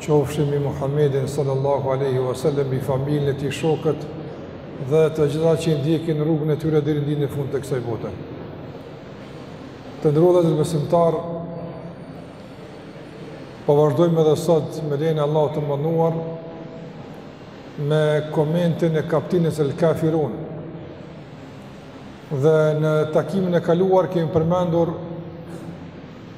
qofshin mbi Muhammedin sallallahu alaihi wasallam mbi familjen e tij shokët dhe të gjithë ata që i ndjekin rrugën e tyre deri në ditën e fundit të kësaj bote. Të nderuar besimtarë po vazhdojmë edhe sot me lejen e Allahut të madhëruar me komentin e kaptinës El Kafirun. Dhe në takimin e kaluar kemi përmendur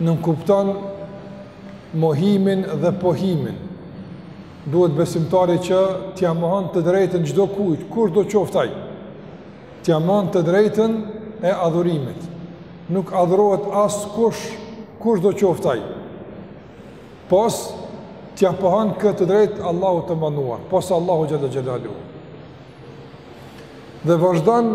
nënkupton mohimin dhe pohimin. Duhet besimtari që t'ia mohon të drejtën çdokujt, kushdo qoftë ai. T'ia mohon të drejtën e adhurimit. Nuk adhurohet askush, kushdo qoftë ai. Pos t'ia pohon këtë të drejtë Allahut të madhëruar, pos Allahut xhelle xhelaluhu. Dhe vazhdon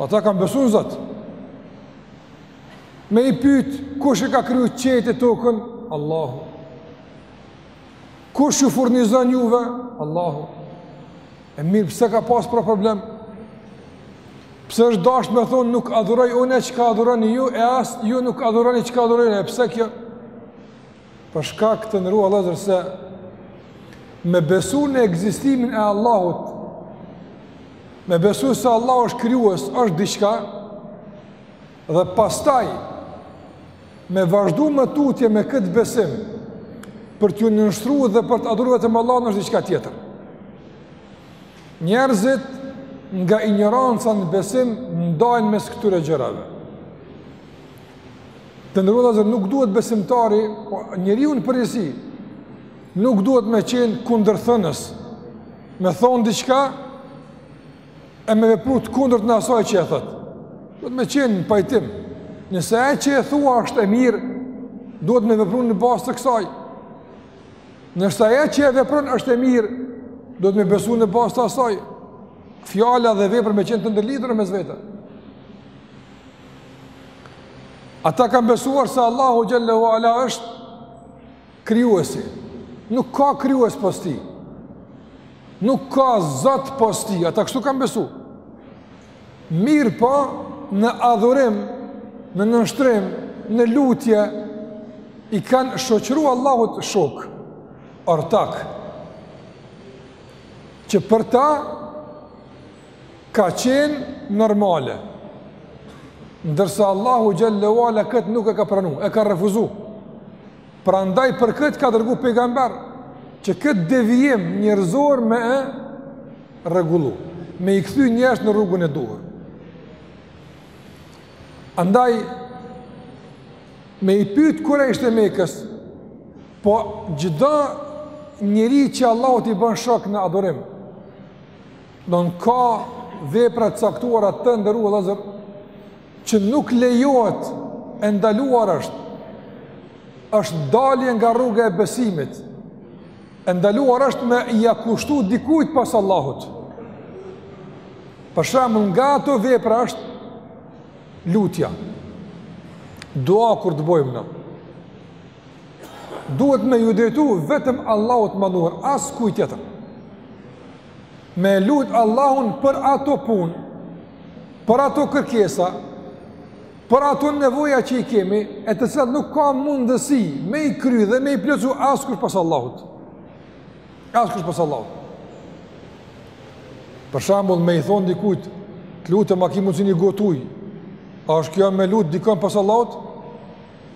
Ata kanë besu në Zot. Me i pyt, kush i ka kriju qiejt e tokën? Allahu. Kush ju furnizon juve? Allahu. E mirë, pse ka pas pra problem? Pse është dash me thonë nuk adhuroj unë çka adhuroni ju, e as ju nuk adhuroni çka adhuroj unë, pse kjo? Për shkak, të nderuar vëllezër, se me besu në ekzistimin e Allahut, me besu se Allahu është krijues, është diçka, dhe pastaj me vazhdu më tutje me këtë besim, për t'iu nënshtru dhe për ta adhuru vetëm Allahun është diçka tjetër. Njerëzit nga injoranca në besim ndajnë mes këtyre gjërave. Të nderuar vëllezër, nuk duhet besimtari, po njeriu në përgjithësi, nuk duhet me qenë kundërthënës, me thonë diçka, e me vepru të kundërtën e asaj që e thotë. Duhet me qenë në pajtim, nëse e që e thua është e mirë, duhet me vepru në bazë të kësaj. Nëse e që e vepron është e mirë, duhet me besu në bazë të asaj. Fjala dhe vepra me qenë të ndërlidhura mes vete. Ata kanë besuar se Allahu xhelle ue ala është krijuesi. Nuk ka krijues pos tij. Nuk ka zot pos tij. Ata kështu kanë besu. Mirëpo në adhurim, në nënshtrim, në lutje, i kanë shoqru Allahut shokë, ortakë, që për ta Ka qenë normale. Ndërsa Allahu xhelle ue ala këtë nuk e ka pranu, e ka refuzu. Prandaj për këtë ka dërgu pejgamber që këtë devijim njerëzor me e rregullu, me i kthy njerëzit në rrugën e duhur. Andaj me i pyet kurejshitët e Mekës, po çdo njeri që Allahu t'i bën shok në adhurim, Domethënë ka vepra të caktuara të nderuar vëllezër, që nuk lejohet e ndaluar është, është dalje nga rruga e besimit, e ndaluar është me ia kushtu dikujt pas Allahut. Për shembull nga ato vepra është lutja, dua kur të bojmë na. Duhet me ju drejtu vetëm Allahut madhëruar, askujt tjetër. Me lut Allahun për ato punë, për ato kërkesa, për ato nevoja që i kemi, e të cilat nuk ka mundësi me i kry dhe me i plotësu askush pas Allahut. Askush pas Allahut. Për shembull me i thonë dikujt, të lutem a ki mundësi një gotë ujë, a është kjo me lut dikënd pas Allahut?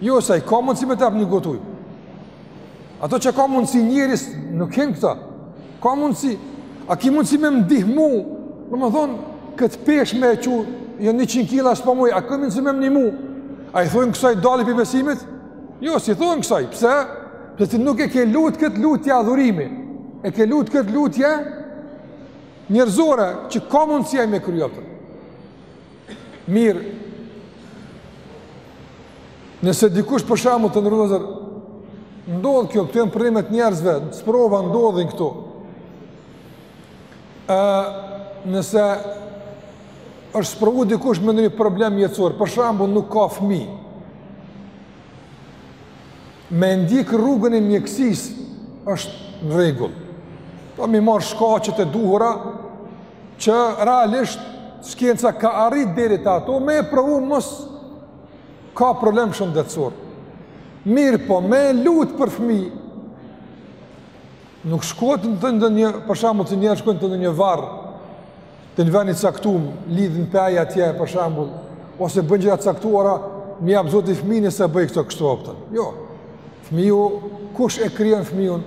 Jo, se ai ka mundësi me ta pru një gotë ujë. Ato që ka mundësi njeri, nuk hyn këtu. Ka mundësi. A ki mundësi me më ndihmu, domethënë, këtë peshë me e çu, ja 100 kila s'po muj, a ka mundësi me më ndihmu? A i thonë kësaj dalje prej besimit? Jo, s'i thonë kësaj, pse? Se ti nuk e ke lut këtë lutje adhurimi, e ke lut këtë lutje njerëzore, që ka mundësi ai me kry atë. Mirë, nëse dikush për shembull të nderuar vëllezër, ndodh kjo, këtu janë provimet e njerëzve, në sprova ndodhin këtu. E, nëse është sprovu dikush me një problem jetësor, për shembull nuk ka fmij. Me ndjek rrugën e mjekësisë është në rregull. Domethënë me i marr shkaqet e duhura që realisht shkenca ka arrit deri te ato me e provu mos ka problem shëndetësor. Mirëpo, me lut për fmij, nuk shkohet te ndonjë, për shembull ca njerëz shkojnë te ndonjë varr, Te një vend i caktum, lidhin pej atje, për shembull, ose bëjnë gjëra të caktuara, më jep Zoti fëmijë nëse bëj këto kështu apo atë. Jo, fëmiju, kush e krijon fëmijun?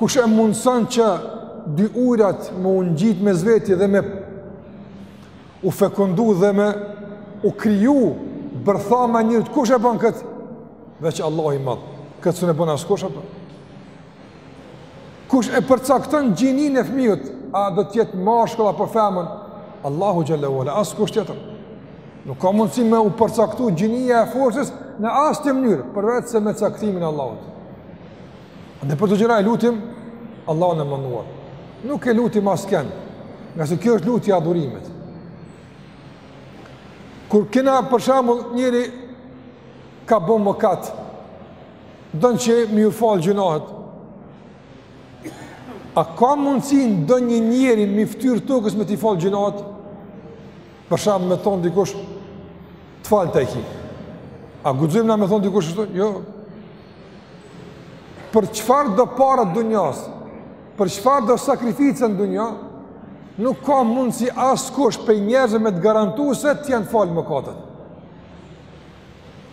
Kush e mundëson që dy ujrat me u ngjit mes veti dhe me u fekondu dhe me u kriju bërthama e njerit? Kush e bën këtë? Veç Allahu i madh. Këtë s'mund e bën askush apo. Kush e përcakton gjininë e fëmijës, a do të jetë mashkull apo femër? Allahu xhelle ue ala, askush tjetër. Nuk ka mundësi me u përcaktu gjinia e fetusit në asnjë mënyrë, përveç se me caktimin e Allahut. Edhe për këto gjëra e lutim, Allahun e madhëruar. Nuk e lutim askënd, ngase kjo është lutje e adhurimit. Kur kena për shembull njëri ka bo mëkat, Don që me iu fal gjynahet. A ka mundësi ndonjë njeri mbi ftyrë tokës me t'i falë gjynahet? Për shembull me t'thonë dikush, të falë të eki. A guxojmë na me thonë dikush, jo. Për çfarëdo pare t'dynjasë, për çfarëdo sakrifice n'dynja, nuk ka mundësi askush prej njerëzve me të garantu se t'janë falë mëkatet.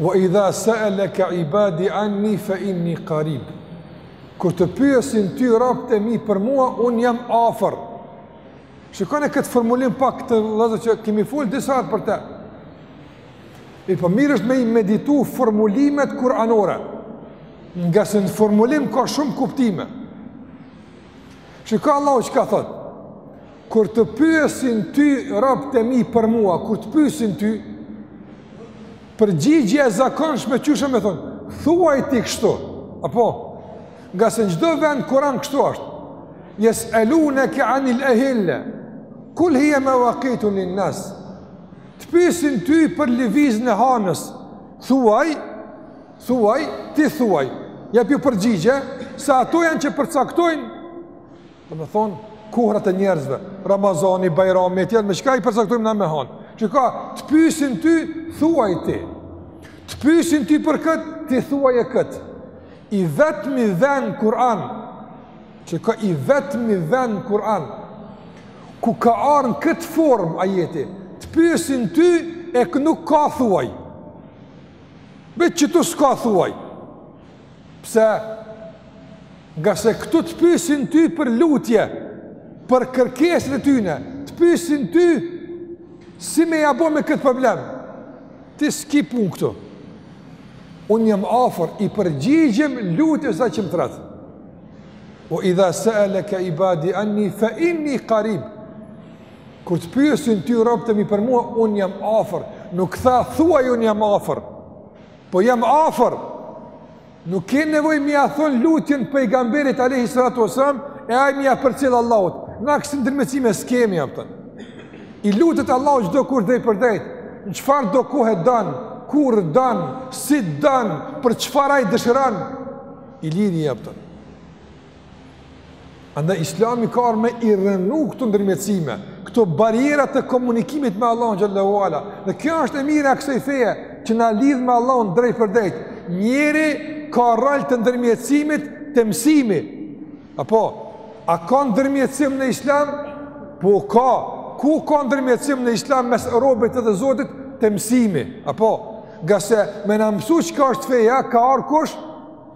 Wa idha sa'alaka ibadi anni fa inni qarib. Kur të pyesin ty robtë e mi për mua, unë jam afër. Shikoni këtë formulim pak këtë vëllazë që kemi fol disa herë për të. E po mirë është me i meditu formulimet kuranore. Ngase në formulim ka shumë kuptime. Shikoni Allahu çka thotë. Kur të pyesin ty robtë e mi për mua, kur të pyesin ty, përgjigjja e zakonshme qysh me thonë, thuaj ti kështu, apo, ngase në çdo vend n'Kuran kështu ashtë, jes'eluneke anil ehil-le, kul hije mevakitu lin-nas, të pyesin ty për lëvizjen e hanës, thuaj, thuaj, ti thuaj, jepju përgjigje, se ato janë që përcaktojnë, Domethonë, kohrat e njerëzve, Ramazani, Bajrami, e tjerë, me çka i përcaktojmë na, me hanë? Çka, të pyesin ty, thuaj ti. Të pyesin ty për këtë, ti thuaje këtë. I vetmi ven n'Kur'an, çka, i vetmi ven n'Kur'an, ku ka ardh n'këtë formë ajeti, të pyesin ty, e ku nuk ka thuaj. Veç këtu s'ka thuaj. Pse? Ngase këtu të pyesin ty për lutje, për kërkesën e tyne, të pyesin ty si me ia bo me këtë problem. Ti s'ki punë këtu. Unë jam afër, i përgjigjem lutjes atij që më thrret. Ue idha se'eleke ibadi anni, fe inni karib. Kur të pyesin ty robtë e mi për mua, unë jam afër. Nuk tha, thuaju unë jam afër. Po jam afër. Nuk ke nevojë me ia thon lutjen pejgamberit alayhi salatu wasalam e ai me ia përcjell Allahut. Na kësi ndërmjetësime s'kemi, kupton. I lutet Allahut çdo kur drejtpërdrejt, në çfarëdo kohe don, kur don, si don, për çfarë ai dëshiron, i lirë, kupton. Andaj Islami ka ardh me i rrënu këto ndërmjetësime, këto barriera të komunikimit me Allahun xhele ue ala. Dhe kjo është e mira e kësaj feje që na lidh me Allahun drejtpërdrejt. Njeri ka rol të ndërmjetësimit te mësimi. Apo a ka ndërmjetësim në Islam? Po ka. Ku ka ndërmjetësim në Islam mes robit dhe Zotit te mësimi? Apo ngase me na mësu çka është feja, ka ardh kush?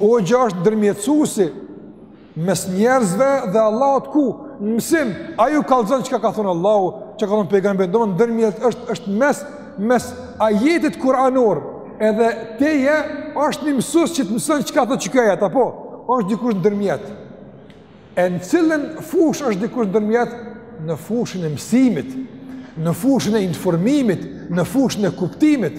Hoxha është ndërmjetësusi mes njerëzve dhe Allahut ku në mësim ai u kallzon çka ka thonë Allahu, çka ka thonë pejgamberi, domthonë ndërmjet është është mes mes ajetit kuranor edhe teje është një mësues që të mëson çka thotë qeky ajet apo është dikush ndërmjet. E në cilën fushë është dikush ndërmjet në fushën e mësimit, në fushën e informimit, në fushën e kuptimit.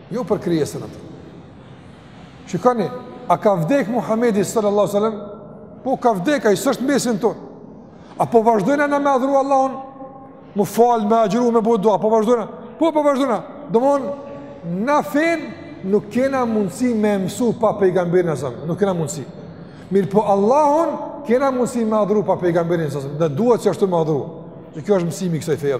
Jo për krijesën atë. Shikoni, a ka vdek Muhamedi sallallahu alaihi wasallam? Po ka vdek ai s'është n'mesin ton. A po vazhdojmë na me adhuru Allahun? M'u fal me agjëru me bo dua, a po vazhdojmë? Po po vazhdojmë. Domthon na fenë nuk kena mundësi me mësu pa pejgamberin alaihi salam, nuk kena mundësi. Mirëpo Allahun, kena mundësi me adhru pa pejgamberin alaihi salam, dhe duhet qashtu me adhru, qekjo është mësimi i kësaj feje.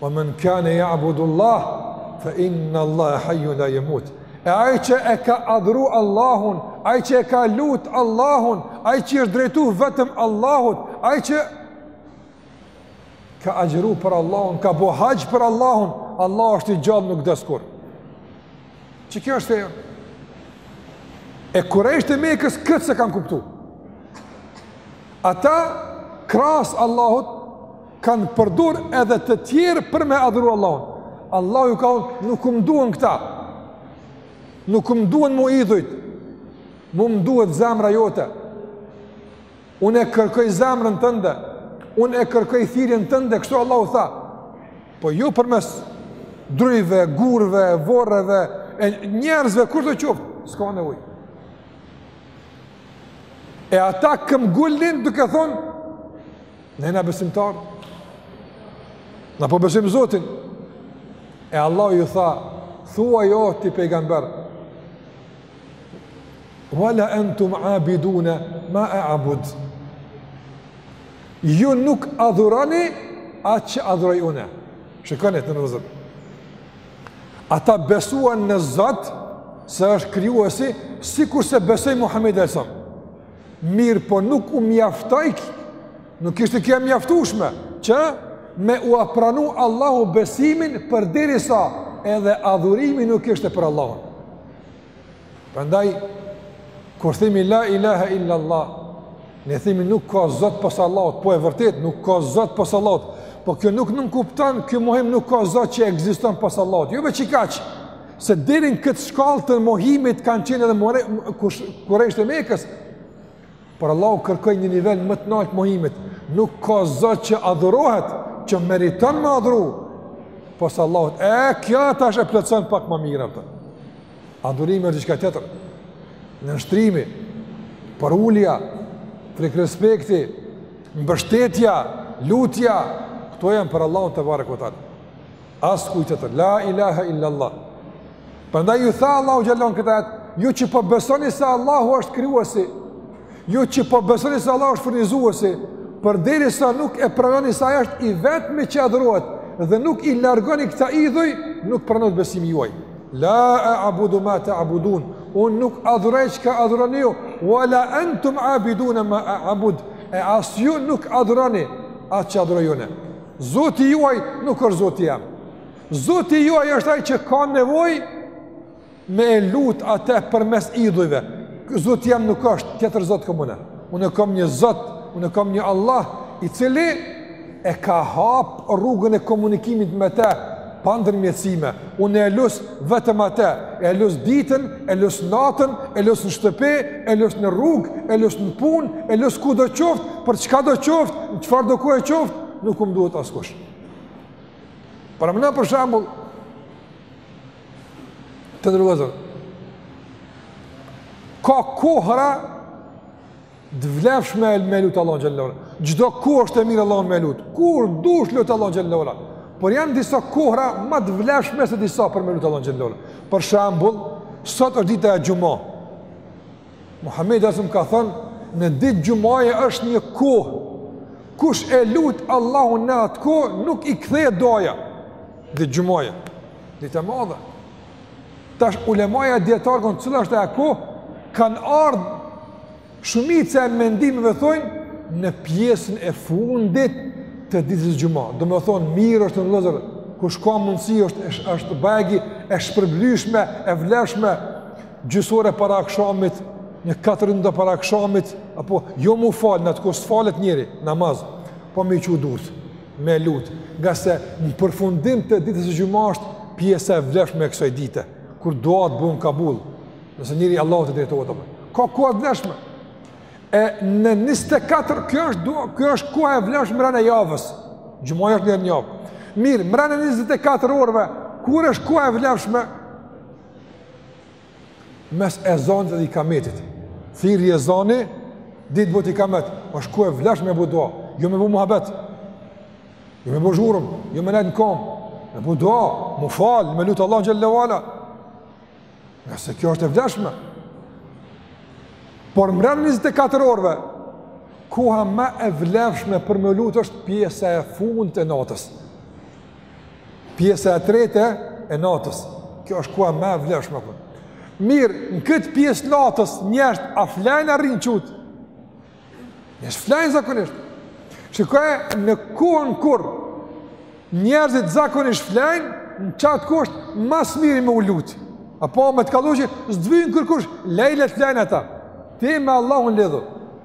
Wa men kane ja'budu Allah, fa inna Allahe hajjun la jemut. E ai që e ka adhru Allahun, ai që e ka lut Allahun, ai që i është drejtu vetëm Allahut, ai që ka agjëru për Allahun, ka bo haxh për Allahun, Allah është i gjallë nuk des kurrë. Qekjo është e... E kurejshët e Mekës këtë s'e kanë kuptu. Ata krahas Allahut, kanë përdor edhe të tjerë për me adhuru Allahun. Allahu ju ka thonë, nuk më duhen këta, nuk më duhen mu idhujt, mu më duhet zemra jote, unë e kërkoj zemrën tënde, unë e kërkoj thirrjen tënde, kështu Allahu tha, po ju jo përmes drujve, gurve, vorreve, e njerëzve, kushdo qoftë, s'ka nevojë. E ata këmbëngulnin duke thonë, Ne jena besimtar. Na po besojm Zotin. E Allahu ju tha, thuaju o ti pejgamber. Wala antum abiduna ma a'bud. Ju nuk adhuroni atë që adhuroj unë. Shikoni të nderuar. Ata besuan në Zot se është krijuesi, sikurse besoi Muhamedi sallallahu Mirëpo nuk u mjaftojke, nuk ishte kjo e mjaftushme, që me ua pranu Allahu besimin përderisa edhe adhurimi nuk ishte për Allahun. Prandaj, kur thimi la ilaha illa Allah, ne thimi nuk ka zot pos Allahut, po e vërtet nuk ka zot pos Allahut, po kjo nuk nënkupton, ky mohim nuk ka zot që ekziston pos Allahut, jo veç qikaq, se deri në këtë shkallë të mohimit kanë qenë edhe kurejshët e Mekës, por Allahu kërkoi një nivel më të nalt të mohimit, nuk ka zot që adhurohet, që meriton me u adhuru, pos Allahut, e kjo tash e plotëson pak më mirë, për. adhurimi është diçka tjetër, nënshtrimi, përulja, frikë respekti, mbështetja, lutja, këto janë për Allahun tebareke ue teala. As kujt tjetër. La ilaha illa Allah. Prandaj ju tha Allahu xhelle shanuhu këta atë, ju që po besoni se Allahu është krijuesi, ju që po besoni se Allahu është furnizuesi, përderisa nuk e pranoni se ai është i vetmi që adhurohet dhe nuk i largoni këta idhuj, nuk pranohet besimi juaj. La a'budu ma ta'budun. Un nuk adhuroj çka adhuroni ju, wala antum abiduna ma a'bud. E as ju nuk adhuroni atë që adhuroj unë. Zoti juaj nuk është Zoti jam. Zoti juaj është ai që ka nevojë me e lut atë përmes idhujve. Zoti jam nuk është tjetër Zot kom unë. Unë kam një Zot, unë kam një Allah i cili e ka hap rrugën e komunikimit me të pa ndërmjetësime, unë e lus vetëm atë, e lus ditën, e lus natën, e lus në shtëpi, e lus në rrugë, e lus në punë, e lus kudo qoftë, për çkado qoftë, në çfarëdo kohe qoftë, nuk më duhet askush. Pra me një për shembull, të nderuar, ka kohëra Të vlefshme me lut Allahun xhelle ue ala. Çdo kohë është e mirë Allahun me lut. Kur dush lut Allahun xhelle ue ala. Por janë disa kohra ma të vlefshme se disa për me lut Allahun xhelle ue ala. Për shembull, sot është dita e xhuma. Muhamedi alejhi selam ka thënë në ditë xhumaje është një kohë kush e lut Allahun në atë kohë nuk i kthehet duaja. Ditë xhumaje. Ditë e madhe. Tash ulemaja dijetarë konë cila është ajo kohë, kanë ardhë shumica e mendimeve thonë në pjesën e fundit të ditës xhuma. Domethonë, mirë është vëllezër, kush ka mundësi është, është, është bajagi e shpërblyshme, e vlefshme, gjys ore para akshamit, një katër në para akshamit, apo jo m'u falë, në atë kohë s'falet njeri namaz, po me i çu durtë. me lut, ngase në përfundim të ditës së xhuma është pjesa e vlefshme e kësaj dite, kur duat bëhen kabul. Nëse njëri Allahut i drejtohet apo. Ka kohë e vlefshme. E në 24 kjo është kjo është koha e vlefshme mrena javës. Xhumaja është në javë. Mirë, mbrena 24 orëve, kur është koha e vlefshme? mes ezanit dhe ikametit. Thirret ezani, deri të bëhet ikamet. Është kohë e vlefshme me bo dua, jo me bo muhabet. Jo me bo zhurmë, jo me nejt në kom. Me bo dua, m'u fal, me lut Allahun xhele ve ala. Ngase kjo është e vlefshme. Por mbrena 24 orëve, koha ma e vlefshme për me lutë është pjesa e fundit e natës. Pjesa e tretë e natës. Kjo është koha ma e vlefshme për. Mirë, në këtë pjesë të natës njerzt a flenë a rrinë çutë. Njerzt flenë zakonisht. Shikoje, në kohën kur njerëzit zakonisht flenë, në qat kohë është mas miri me u lutë. Apo me të kallxu që s'të vyn kërkush, leji le të flenë ata. Ti me Allahun lidhu.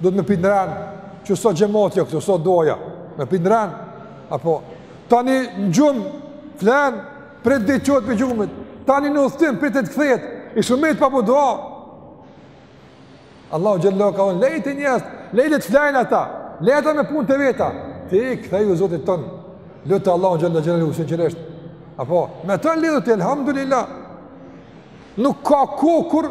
Do të me pitë në rënë, që sot xhemati këtu, sot doja, me pitë në rënë, apo, tani në gjumë, flenë, prit deri të çohet prej gjumit, tani në udhtim, prit deri të kthehet, i shumit pa bo dua. Allahu xhele ve ala ka thonë, leji njerzt, leji le të flenë ata, leji ata me punë të veta, ti ktheju Zotit tënd, lute Allahun xhele xhelaluhu, si qërështë, apo, me të lidhët, elhamdulillah, nuk ka kohë kur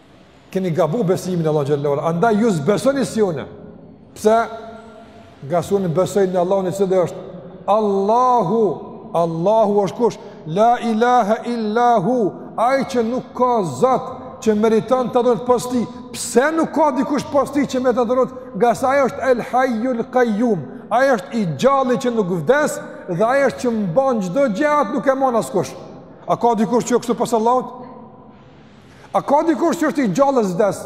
Keni gabu besimin në Allah xhele ve ala, andaj ju s'besoni si une. Pse? Ngase une besoj në Allahun i cili është. Allahu, Allahu është kush? La ilaha illa hu, ai që nuk ka zot që meriton të adhurohet pos tij, pse nuk ka dikush pos tij që meriton të adhurohet, ngase ai është el hajju el kajjum, ai është i gjalli që nuk vdes, dhe ai është që mban çdo gjë, atë nuk e mon askush. A ka dikush që o kështu pos Allahut? A ka dikush që është i gjallë e s'vdes?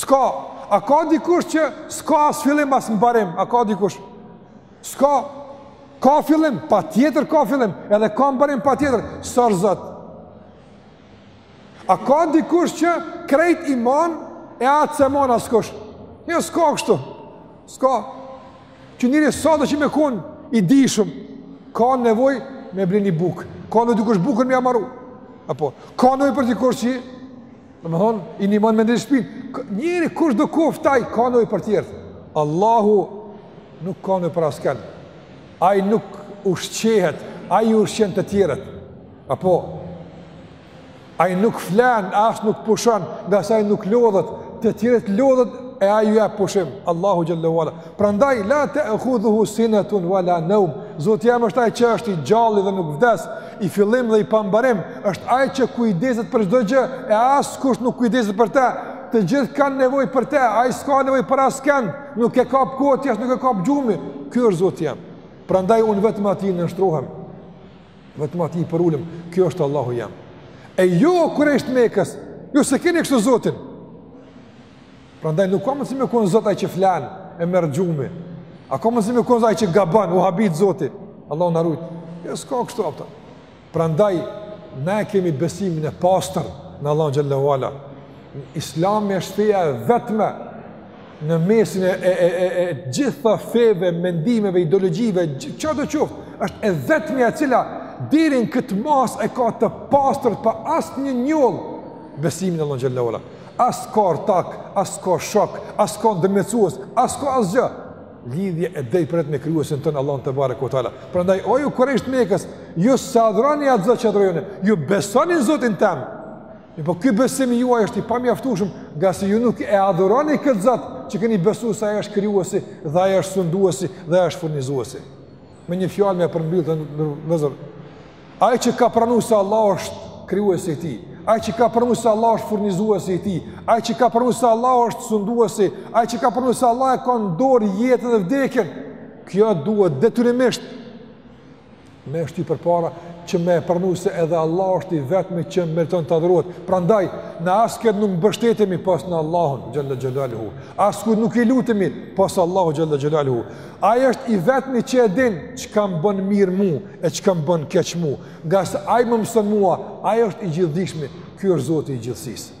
S'ka. A ka dikush që s'ka as fillim as mbarim? A ka dikush? S'ka. Ka fillim, patjetër ka fillim, edhe ka mbarim patjetër, s'o zot. A ka dikush që krejt i mon e atë s'e mon askush? Një, jo, s'ka kështu. S'ka. Që njeri sado që me kon i dijshëm, ka nevoj me ble një bukë, ka nevoj dikush bukën me ia maru, apo, ka nevoj për dikush që, domethënë, i ndihmon me ndreq shpinë, njeri kushdo koft ai, ka nevoj për tjerët. Allahu nuk ka nevoj për asken, ai nuk ushqehet, ai ushqen të tjerët, apo, Ai nuk flen, as nuk pushon, ngase ai nuk lodhet, të tjerët lodhet e ai ju jep pushim. Allahu xhel-le ue ala. Prandaj la ta'khudhuhu sinatun wala nawm. Zoti jem është ai që është i gjalli dhe nuk vdes, i fillim dhe i pambarim, është ai që kujdeset për çdo gjë e askush nuk kujdeset për të. Të gjithë kanë nevojë për të, ai s'ka nevojë për askënd, nuk e kap kotja, as nuk e kap gjumi. Ky është Zoti jem. Prandaj unë vetëm atij i nënshtrohem. Vetëm atij i përulem, ky është Allahu jem. E ju jo, kurejshët e Mekës, ju s'e keni kështu Zotin. Prandaj nuk ka mundësi me kon Zot ai që flen e merr gjumi. A ka mundësi me kon ai që gabon, u habit Zoti. Allahu na rujt. Jo s'ka kështu ata. Prandaj na e kemi besimin e pastër në Allahun xhel-le ue ala. Islami është feja e vetme në mesin e e e e e gjitha feve, mendimeve, ideologjive, çka do qoftë, është e vetmja e cila deri në këtë masë e ka të pastër pa asnjë njollë besimin në Allahun xhel-le ue ala. As ka ortak, as ka shok, as ka ndërmjetësues, as ka asgjë. Lidhje e drejtpërdrejtë me krijuesin ton Allahu tebareke ue teala. Prandaj o ju kurejshët e Mekës, ju s'adhuroni atë Zot që adhuroj, ju besoni Zotin tem. Mirëpo ky besimi juaj është i pamjaftueshëm, ngase ju nuk e adhuroni këtë Zot që keni besu se ai është krijuesi dhe ai është sunduesi dhe ai është furnizuesi. Me një fjalë me e përmbyll vëllezër. Ai që ka pranu se Allahu është krijuesi i tij, ai që ka pranu se Allahu është furnizuesi i tij, ai që ka pranu se Allahu është sunduesi, ai që ka pranu se Allahu e ka në dorë jetën dhe vdekjen, kjo duhet detyrimisht Me e shty përpara që me e pranu se edhe Allahu është i vetmi që meriton të adhurohet. Prandaj, në askënd nuk mbështetemi pos në Allahun, xhel-le xhelaluhu. Askujt nuk i lutemi pos Allahut xhel-le xhelaluhu. Ai është i vetmi që e din çka m'bën mirë mu e çka m'bën keq mu. Ngase ai më mëson mua, ai është i gjithëdijshmi, ky është zoti i gjithësisë.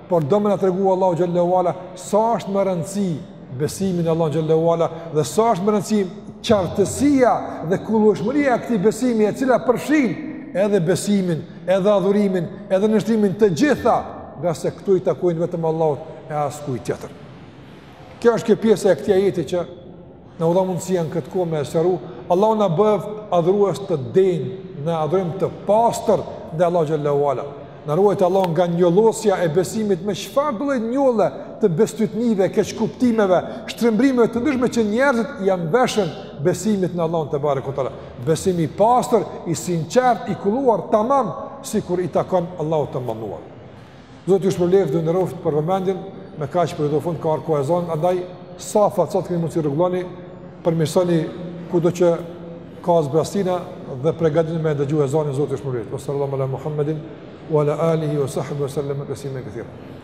por do me na tregu Allahu xhel-le ue ala sa është me rëndësi besimi në Allahun xhel-le ue ala dhe sa është me rëndësi qartësia dhe kullueshmëria e këtij besimi e cila përfshin edhe besimin, edhe adhurimin, edhe nënshtrimin të gjitha, ngase këto i takojnë vetëm Allahut e askujt tjetër. Kjo është kjo pjesa e këtij ajeti që Na u dha mundësia në këtë kohë me e sqaru, Allahu na bëftë adhurues të denjë, në adhurim të pastër ndaj Allahu xhallahu ala. Na ruajt Allahu nga njollosja e besimit me çfarëdo lloj njolle të bestytnive, keqkuptimeve, shtrembrimeve të ndryshme që njerëzit ia mveshin besimit në Allahun tebareke ue teala. Besimi i pastër, i sinqertë, i kulluar tamam sikur i takon Allahut të madhëruar. Zoti ju shpërbleftë dhe ju nderoftë për vëmendjen. Me kaq për këtë fund ka ardhur koha e ezanit, andaj safat sa keni mundësi rregulloni, përmirësoni kudo që ka zbrazëtira dhe pregatituni me dëgju ezanin Zoti ju shpërbleftë. Wa sallallahu ala Muhammedin wa ala alihi wa sahbihi wa sallam taslima kethira.